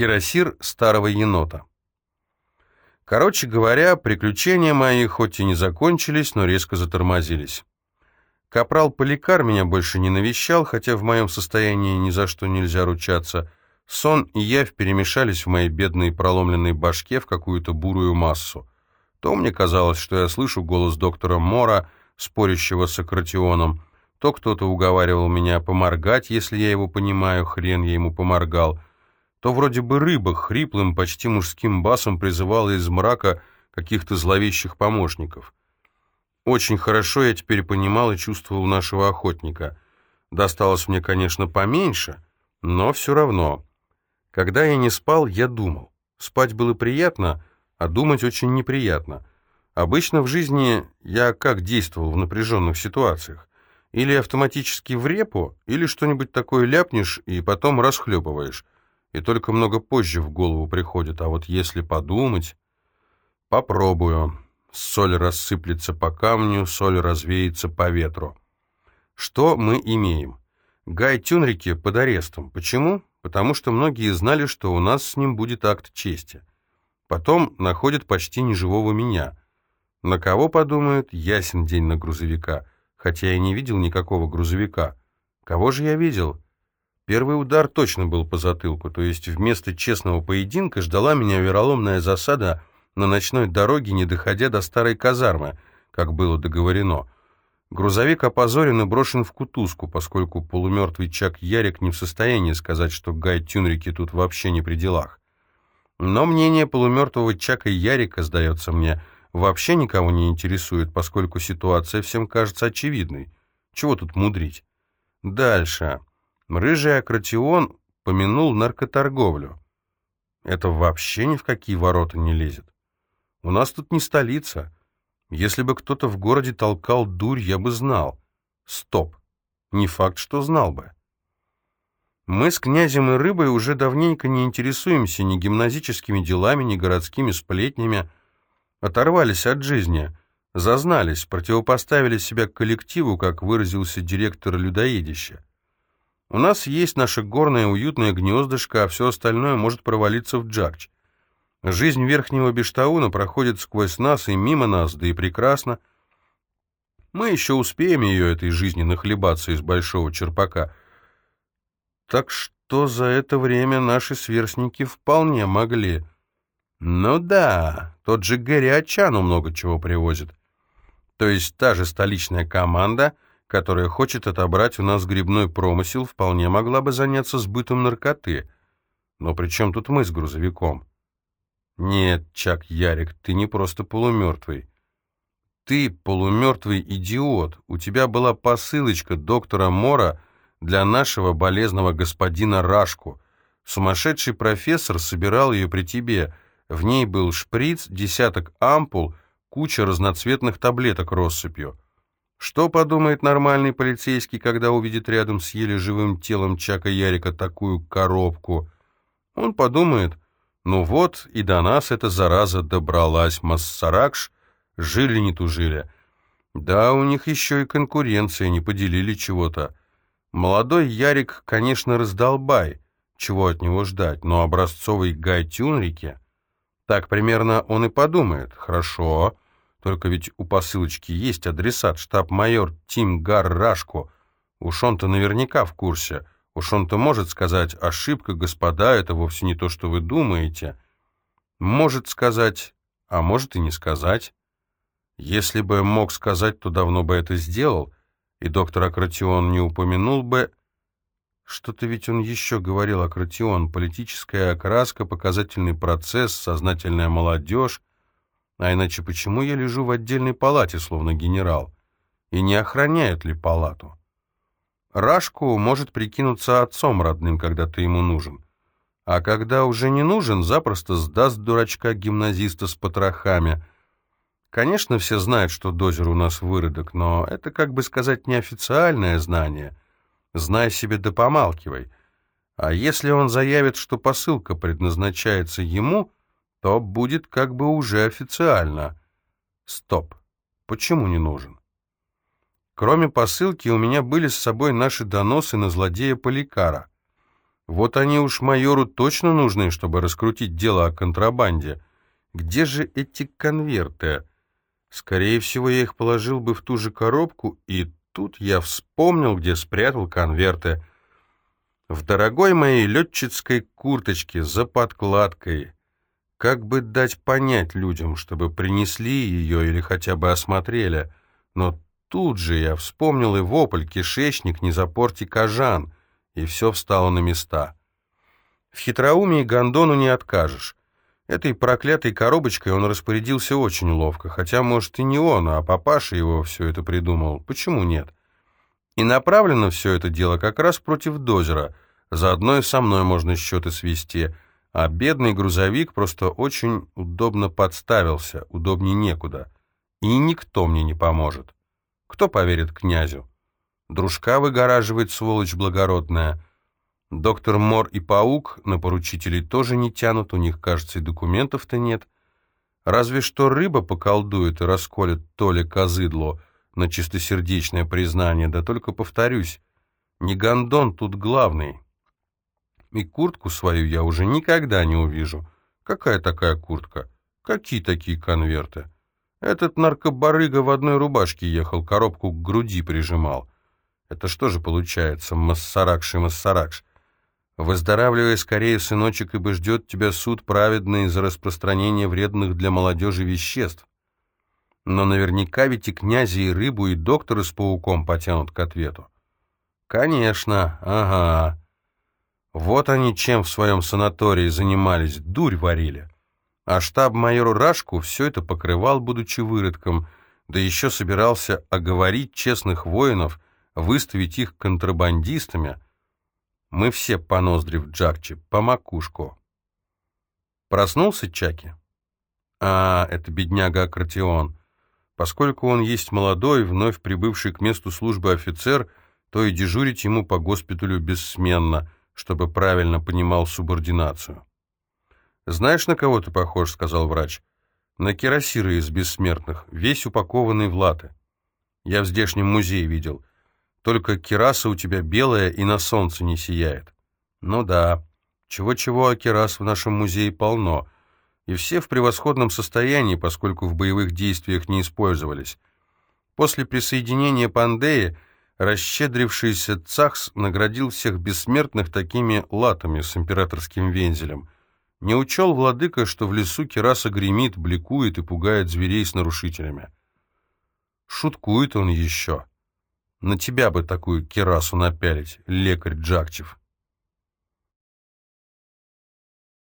Кирасир старого енота. Короче говоря, приключения мои хоть и не закончились, но резко затормозились. Капрал Поликар меня больше не навещал, хотя в моем состоянии ни за что нельзя ручаться. Сон и явь перемешались в моей бедной проломленной башке в какую-то бурую массу. То мне казалось, что я слышу голос доктора Мора, спорящего с Акратионом, то кто-то уговаривал меня поморгать, если я его понимаю, хрен я ему поморгал — то вроде бы рыба хриплым, почти мужским басом призывала из мрака каких-то зловещих помощников. Очень хорошо я теперь понимал и чувствовал нашего охотника. Досталось мне, конечно, поменьше, но все равно. Когда я не спал, я думал. Спать было приятно, а думать очень неприятно. Обычно в жизни я как действовал в напряженных ситуациях? Или автоматически в репу, или что-нибудь такое ляпнешь и потом расхлебываешь и только много позже в голову приходит, а вот если подумать... Попробую. Соль рассыплется по камню, соль развеется по ветру. Что мы имеем? Гай Тюнрике под арестом. Почему? Потому что многие знали, что у нас с ним будет акт чести. Потом находят почти неживого меня. На кого подумают? Ясен день на грузовика. Хотя я не видел никакого грузовика. Кого же я видел? Первый удар точно был по затылку, то есть вместо честного поединка ждала меня вероломная засада на ночной дороге, не доходя до старой казармы, как было договорено. Грузовик опозорен и брошен в кутузку, поскольку полумертвый Чак Ярик не в состоянии сказать, что Гай Тюнрики тут вообще не при делах. Но мнение полумертвого Чака Ярика, сдается мне, вообще никого не интересует, поскольку ситуация всем кажется очевидной. Чего тут мудрить? Дальше. Рыжий Акратион помянул наркоторговлю. Это вообще ни в какие ворота не лезет. У нас тут не столица. Если бы кто-то в городе толкал дурь, я бы знал. Стоп. Не факт, что знал бы. Мы с князем и рыбой уже давненько не интересуемся ни гимназическими делами, ни городскими сплетнями. Оторвались от жизни, зазнались, противопоставили себя коллективу, как выразился директор людоедища. У нас есть наше горное уютное гнездышко, а все остальное может провалиться в джакч. Жизнь верхнего Бештауна проходит сквозь нас и мимо нас, да и прекрасно. Мы еще успеем ее этой жизни нахлебаться из большого черпака. Так что за это время наши сверстники вполне могли. Ну да, тот же Гэри Ачану много чего привозит. То есть та же столичная команда — которая хочет отобрать у нас грибной промысел, вполне могла бы заняться сбытом наркоты. Но при чем тут мы с грузовиком? Нет, Чак Ярик, ты не просто полумертвый. Ты полумертвый идиот. У тебя была посылочка доктора Мора для нашего болезного господина Рашку. Сумасшедший профессор собирал ее при тебе. В ней был шприц, десяток ампул, куча разноцветных таблеток россыпью. Что подумает нормальный полицейский, когда увидит рядом с еле живым телом Чака Ярика такую коробку? Он подумает, ну вот и до нас эта зараза добралась, Массаракш, жили не тужили. Да, у них еще и конкуренция, не поделили чего-то. Молодой Ярик, конечно, раздолбай, чего от него ждать, но образцовый Гай Тюнрике... Так примерно он и подумает. Хорошо, только ведь у посылочки есть адресат, штаб-майор Тим Гаррашко. Уж он-то наверняка в курсе. Уж он-то может сказать, ошибка, господа, это вовсе не то, что вы думаете. Может сказать, а может и не сказать. Если бы мог сказать, то давно бы это сделал, и доктор Акратион не упомянул бы... Что-то ведь он еще говорил, Акратион, политическая окраска, показательный процесс, сознательная молодежь, а иначе почему я лежу в отдельной палате, словно генерал? И не охраняют ли палату? Рашку может прикинуться отцом родным, когда ты ему нужен. А когда уже не нужен, запросто сдаст дурачка-гимназиста с потрохами. Конечно, все знают, что дозер у нас выродок, но это, как бы сказать, неофициальное знание. Знай себе да помалкивай. А если он заявит, что посылка предназначается ему то будет как бы уже официально. Стоп. Почему не нужен? Кроме посылки, у меня были с собой наши доносы на злодея Поликара. Вот они уж майору точно нужны, чтобы раскрутить дело о контрабанде. Где же эти конверты? Скорее всего, я их положил бы в ту же коробку, и тут я вспомнил, где спрятал конверты. В дорогой моей летчицкой курточке за подкладкой. Как бы дать понять людям, чтобы принесли ее или хотя бы осмотрели. Но тут же я вспомнил и вопль, кишечник, не запорти кожан, и все встало на места. В хитроумии Гондону не откажешь. Этой проклятой коробочкой он распорядился очень ловко, хотя, может, и не он, а папаша его все это придумал. Почему нет? И направлено все это дело как раз против дозера. Заодно и со мной можно счеты свести. А бедный грузовик просто очень удобно подставился, удобнее некуда. И никто мне не поможет. Кто поверит князю? Дружка выгораживает, сволочь благородная. Доктор Мор и Паук на поручителей тоже не тянут, у них, кажется, и документов-то нет. Разве что рыба поколдует и расколет то ли козыдло на чистосердечное признание, да только повторюсь, не гондон тут главный. И куртку свою я уже никогда не увижу. Какая такая куртка? Какие такие конверты? Этот наркобарыга в одной рубашке ехал, коробку к груди прижимал. Это что же получается, массаракши-массаракш? Выздоравливай скорее, сыночек, ибо ждет тебя суд праведный за распространение вредных для молодежи веществ. Но наверняка ведь и князи, и рыбу, и докторы с пауком потянут к ответу. Конечно, ага. Вот они чем в своем санатории занимались, дурь варили. А штаб-майору Рашку все это покрывал, будучи выродком, да еще собирался оговорить честных воинов, выставить их контрабандистами — мы все по ноздри в Джакче, по макушку. Проснулся Чаки? А, это бедняга Акратион. Поскольку он есть молодой, вновь прибывший к месту службы офицер, то и дежурить ему по госпиталю бессменно, чтобы правильно понимал субординацию. «Знаешь, на кого ты похож?» — сказал врач. «На кирасира из бессмертных, весь упакованный в латы. Я в здешнем музее видел. Только кераса у тебя белая и на солнце не сияет. Ну да, чего-чего, а керас в нашем музее полно. И все в превосходном состоянии, поскольку в боевых действиях не использовались. После присоединения Пандеи расщедрившийся Цахс наградил всех бессмертных такими латами с императорским вензелем. Не учел владыка, что в лесу кераса гремит, бликует и пугает зверей с нарушителями. Шуткует он еще. На тебя бы такую керасу напялить, лекарь Джакчев.